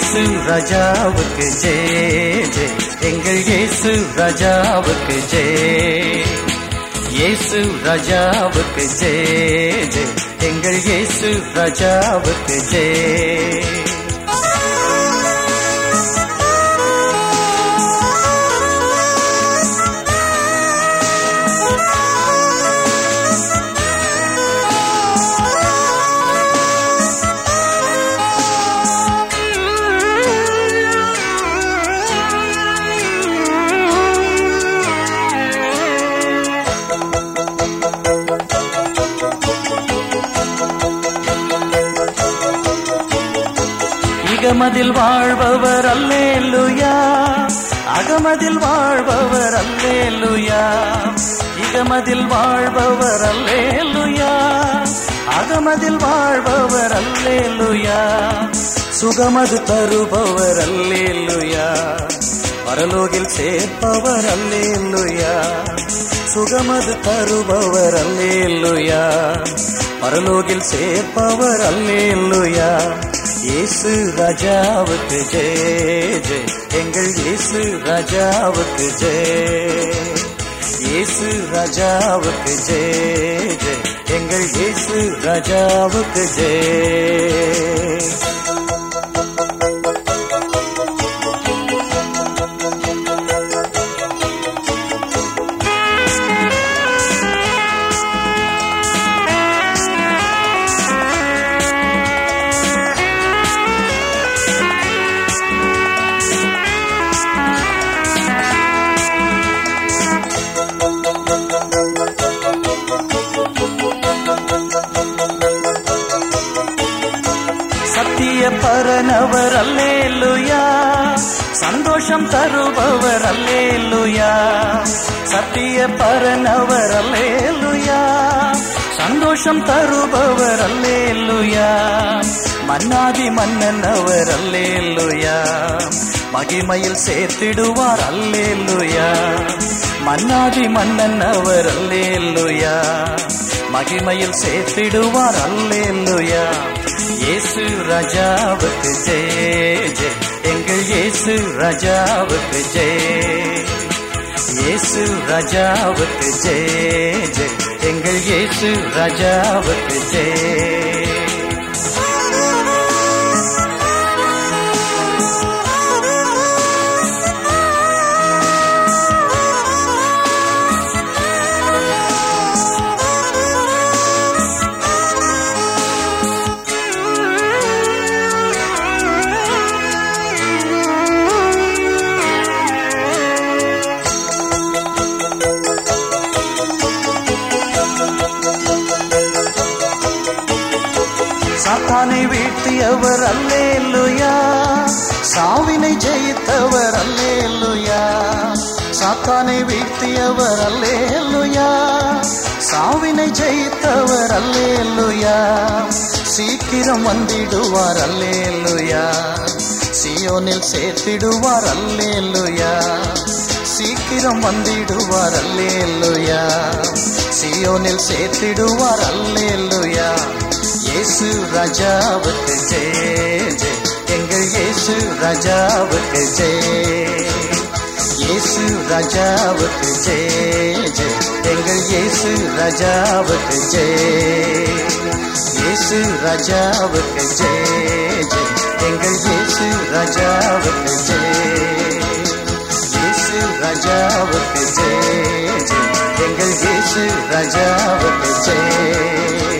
இயேசு ராஜாவுக்கு ஜெய ஜெய் எங்கள் இயேசு ராஜாவுக்கு ஜெய் இயேசு ராஜாவுக்கு ஜெய ஜெய் எங்கள் இயேசு ராஜாவுக்கு ஜெய் அகமதில் வாழ்பவர் அல்லேலுயா. அகமதில் வாழ்பவர் அல்லேலுயா. இகமதில் வாழ்பவர் அல்லேலுயா. அகமதில் வாழ்பவர் அல்லேலுயா. சுகமது தருபவர் அல்லேலுயா. பரலோகில் சேர்ப்பவர் அல்லேலுயா. சுகமது தருபவர் அல்லேலுயா. பரலோகில் சேர்ப்பவர் அல்லேலுயா. இயேசு ராஜாவுக்கு ஜெய ஜெய். எங்கள் இயேசு ராஜாவுக்கு ஜெய. இயேசு ராஜாவுக்கு ஜெய ஜெய். எங்கள் இயேசு ராஜாவுக்கு ஜெய. சந்தோஷம் தருபவர் அல்லேலுயா. சத்திய பரனவர் அல்லேலுயா. சந்தோஷம் தருபவர் அல்லேலுயா. மன்னாதி மன்னன் அவர் அல்லேலுயா. மகிமையில் சேர்த்திடுவார் அல்லேலுயா. மன்னாதி மன்னன் அவர் அல்லேலுயா. மகிமையில் சேர்த்திடுவார் அல்லேலுயா. இயேசு ராஜாவுக்கு ஜெய இயேசு ராஜாவுக்கு ஜெய். இயேசு ராஜாவுக்கு ஜெய். ஜெய் எங்கள் இயேசு ராஜாவுக்கு ஜெய். தன்னை வீழ்த்தியவர் அல்லேலுயா. சாவினை ஜெயித்தவர் அல்லேலுயா. சாத்தானை வீழ்த்தியவர் அல்லேலுயா. சாவினை ஜெயித்தவர் அல்லேலுயா. சீக்கிரம் வந்திடுவார் அல்லேலுயா. சியோனில் சேர்த்திடுவார் அல்லேலுயா. சீக்கிரம் வந்திடுவார் அல்லேலுயா. சியோனில் சேர்த்திடுவார் அல்லேலுயா. இயேசு ராஜாவுக்கு ஜெய ஜெய் எங்கள் இயேசு ராஜாவுக்கு ஜெய இயேசு ராஜாவுக்கு ஜெய ஜெய் எங்கள் இயேசு ராஜாவுக்கு ஜெய இயேசு ராஜாவுக்கு ஜெய ஜெய் எங்கள் இயேசு ராஜாவுக்கு ஜெய இயேசு ராஜாவுக்கு ஜெய ஜெய் எங்கள் இயேசு ராஜாவுக்கு ஜெய